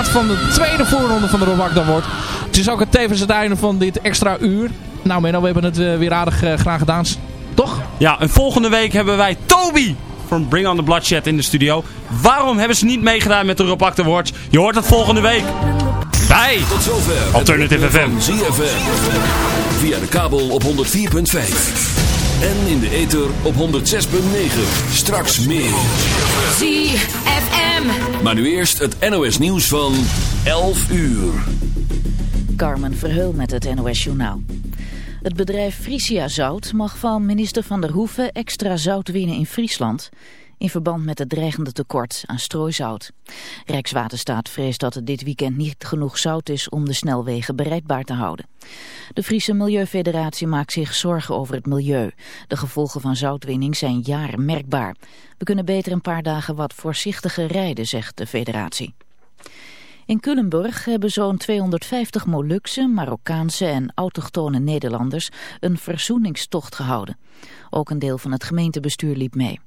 resultaat van de tweede voorronde van de Rob wordt. Het is ook het tevens het einde van dit extra uur. Nou Menno, we hebben het uh, weer aardig uh, graag gedaan. Toch? Ja, en volgende week hebben wij Toby van Bring on the Bloodshed in de studio. Waarom hebben ze niet meegedaan met de Rob Awards? Je hoort het volgende week. Bij Tot zover Alternative FM. ZFM. Via de kabel op 104.5. En in de ether op 106.9. Straks meer. ZFM. Maar nu eerst het NOS nieuws van 11 uur. Carmen Verheul met het NOS Journaal. Het bedrijf Frisia Zout mag van minister Van der Hoeven extra zout winnen in Friesland... in verband met het dreigende tekort aan strooizout. Rijkswaterstaat vreest dat het dit weekend niet genoeg zout is om de snelwegen bereikbaar te houden. De Friese Milieufederatie maakt zich zorgen over het milieu. De gevolgen van zoutwinning zijn jaren merkbaar. We kunnen beter een paar dagen wat voorzichtiger rijden, zegt de federatie. In Culemborg hebben zo'n 250 Molukse, Marokkaanse en autochtone Nederlanders een verzoeningstocht gehouden. Ook een deel van het gemeentebestuur liep mee.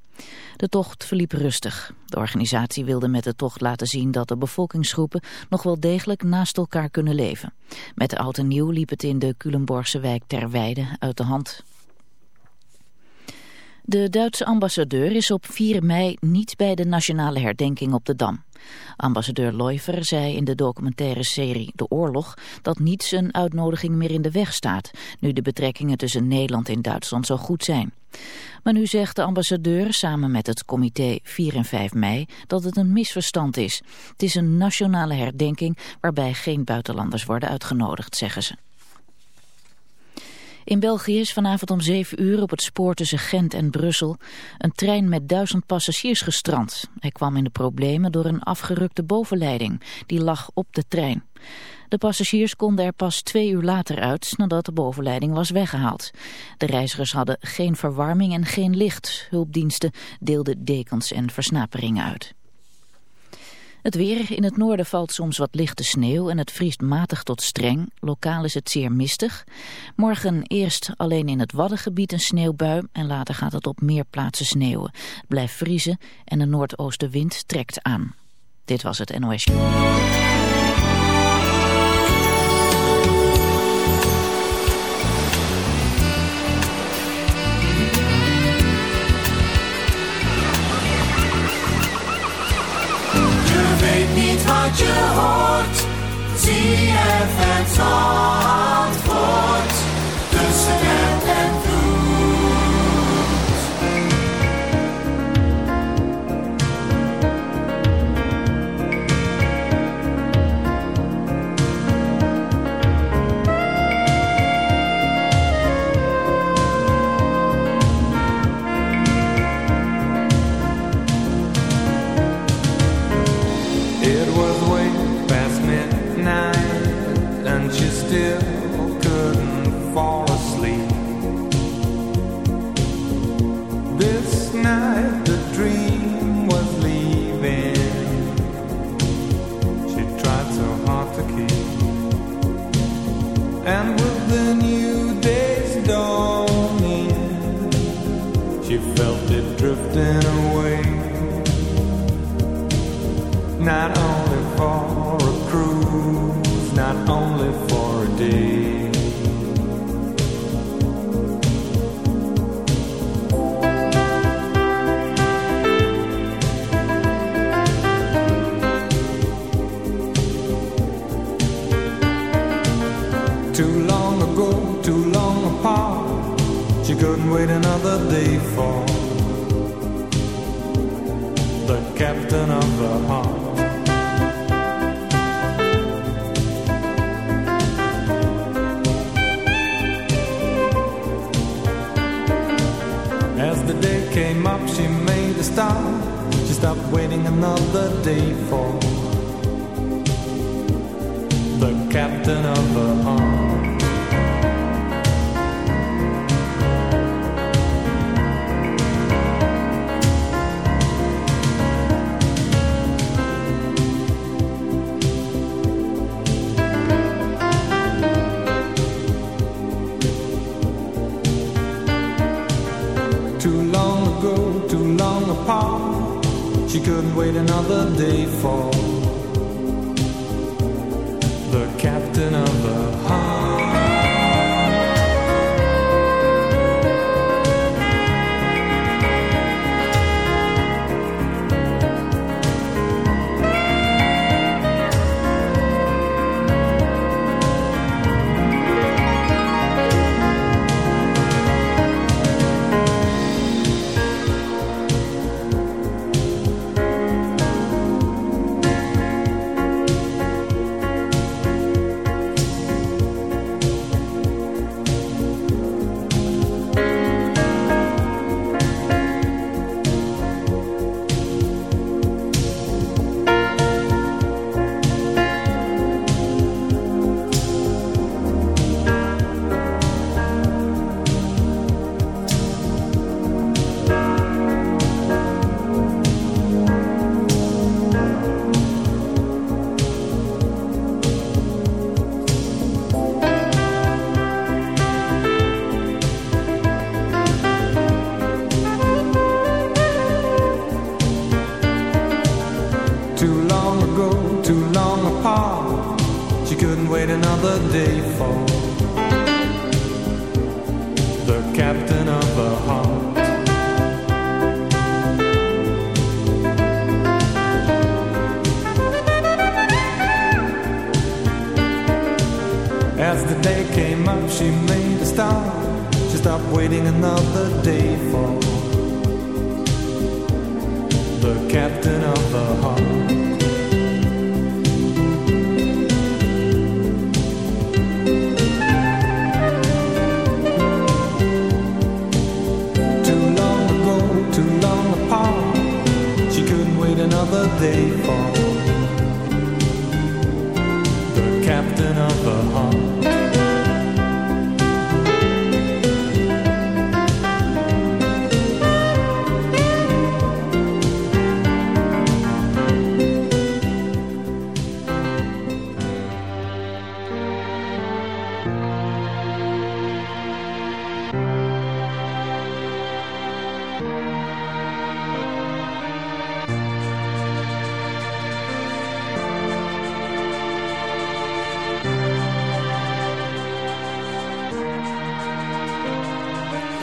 De tocht verliep rustig. De organisatie wilde met de tocht laten zien dat de bevolkingsgroepen nog wel degelijk naast elkaar kunnen leven. Met de oud en nieuw liep het in de Culemborgse wijk Terweide uit de hand. De Duitse ambassadeur is op 4 mei niet bij de nationale herdenking op de Dam. Ambassadeur Leuver zei in de documentaire serie De Oorlog dat niets een uitnodiging meer in de weg staat, nu de betrekkingen tussen Nederland en Duitsland zo goed zijn. Maar nu zegt de ambassadeur samen met het comité 4 en 5 mei dat het een misverstand is. Het is een nationale herdenking waarbij geen buitenlanders worden uitgenodigd, zeggen ze. In België is vanavond om 7 uur op het spoor tussen Gent en Brussel een trein met duizend passagiers gestrand. Hij kwam in de problemen door een afgerukte bovenleiding. Die lag op de trein. De passagiers konden er pas twee uur later uit nadat de bovenleiding was weggehaald. De reizigers hadden geen verwarming en geen licht. Hulpdiensten deelden dekens en versnaperingen uit. Het weer. In het noorden valt soms wat lichte sneeuw en het vriest matig tot streng. Lokaal is het zeer mistig. Morgen eerst alleen in het Waddengebied een sneeuwbui en later gaat het op meer plaatsen sneeuwen. Blijft vriezen en de noordoostenwind trekt aan. Dit was het NOS. je hoort. ZFM Zandvoort. And with the new day's dawning, she felt it drifting away. Not only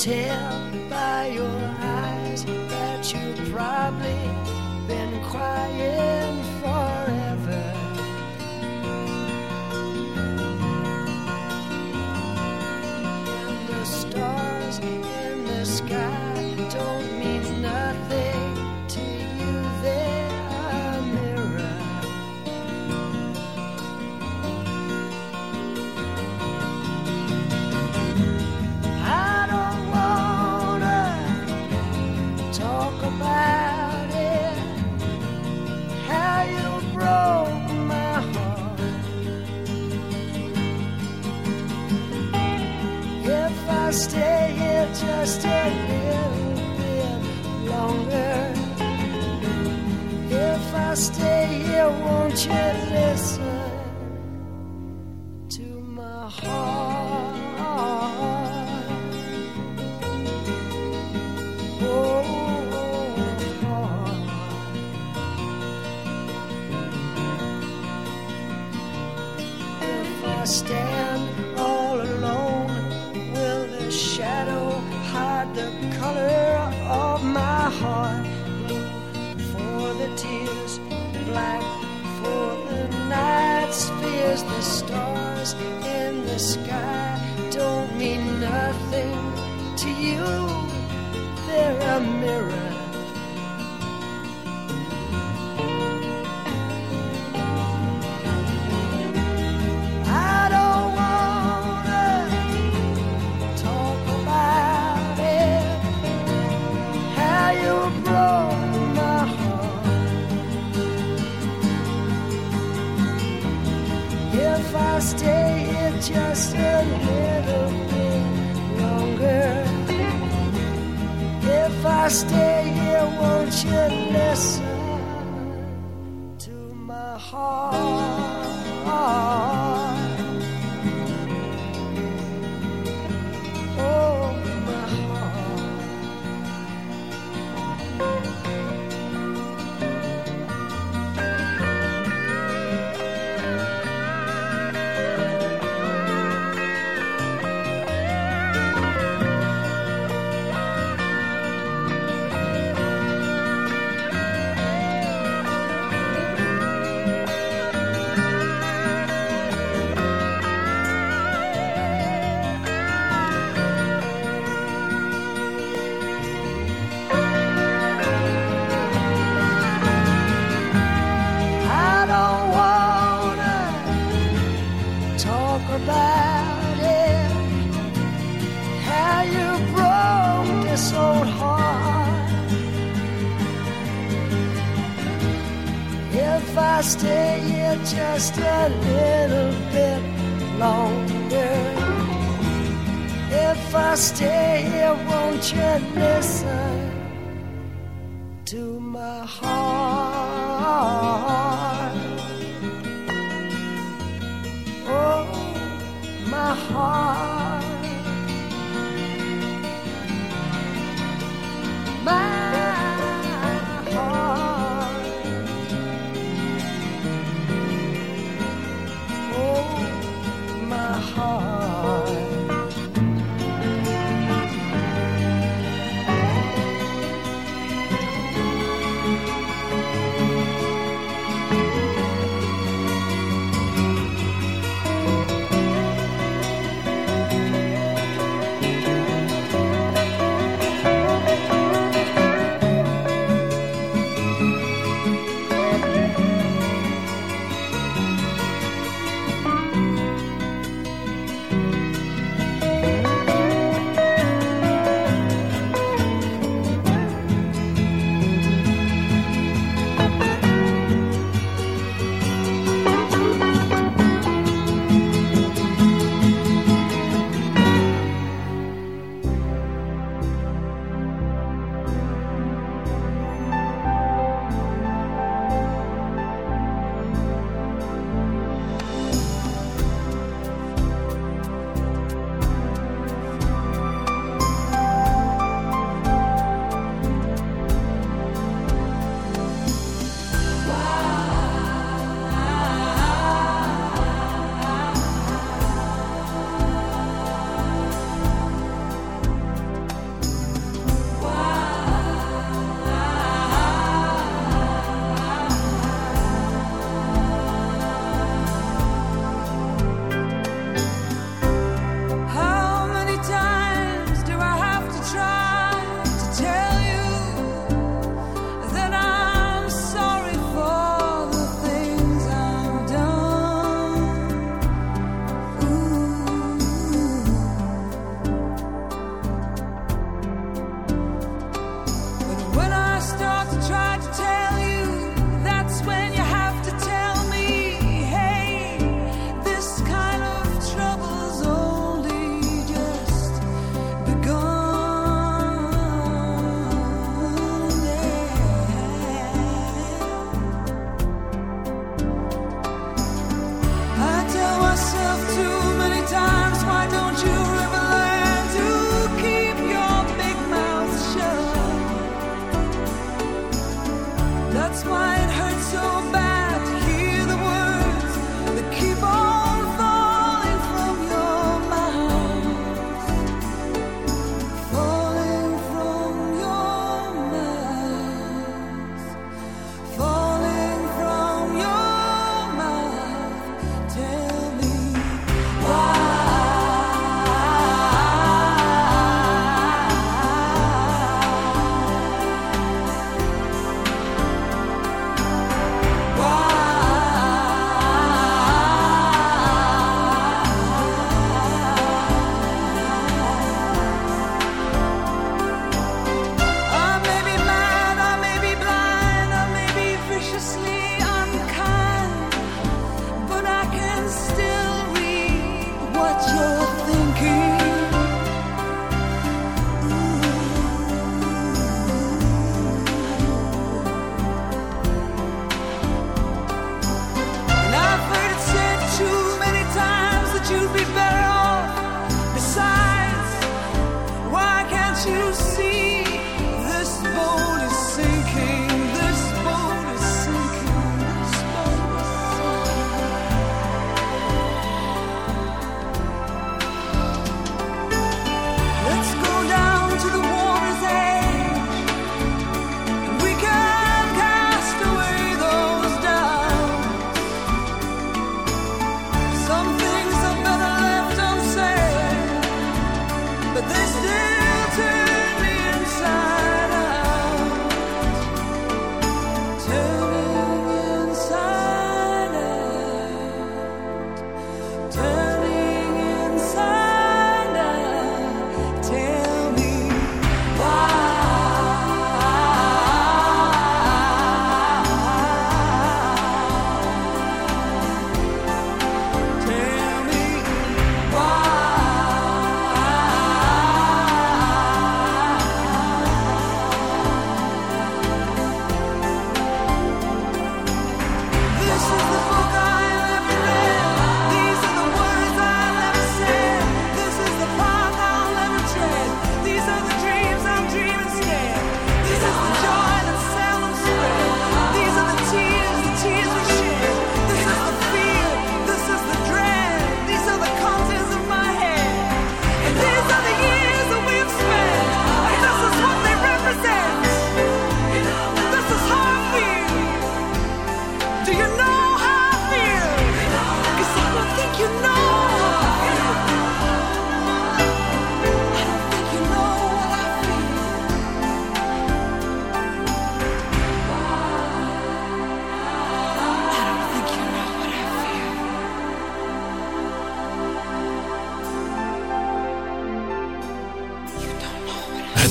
tell by your eyes that you've probably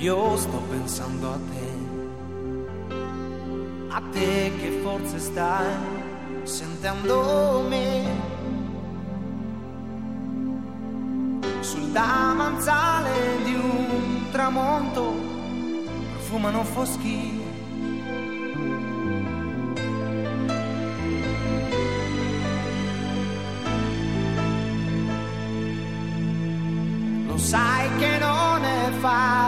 io sto pensando a te, a te che forse stai sentendo me. Sul davanzale di un tramonto profumano foschi. Lo sai che non è facile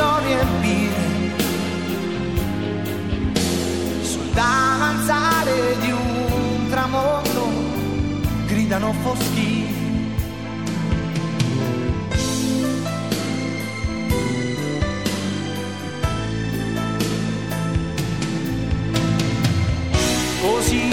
storie ambire sul danzare di un tramonto gridano foschi. Così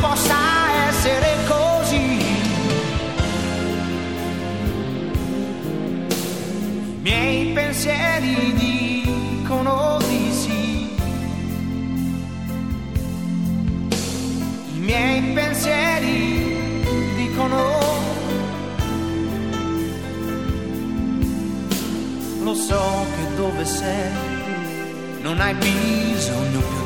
possa essere così. Miei pensieri dicono di sì. I miei pensieri dicono lo so che dove sei non hai bisogno più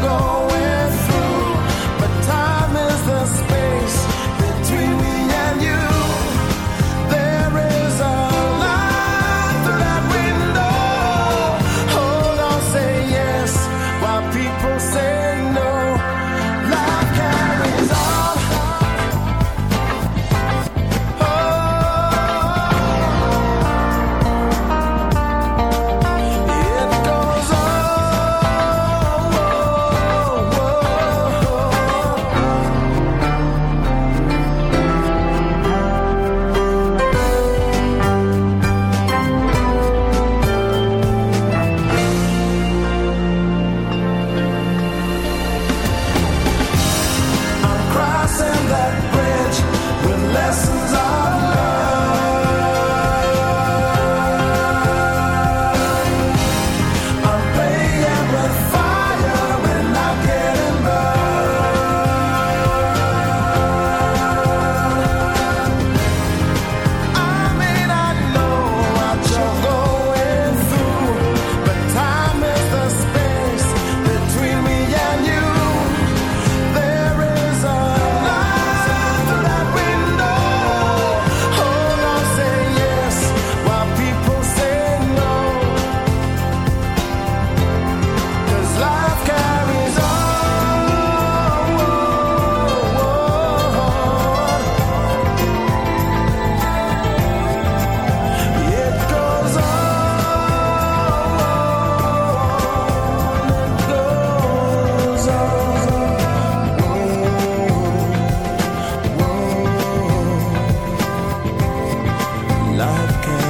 go. love can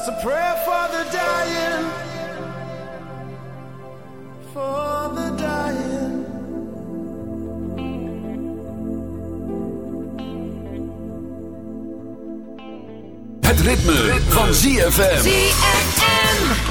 Just a prayer for the dying. For the dying. Het ritme, ritme. van ZFM. ZFM.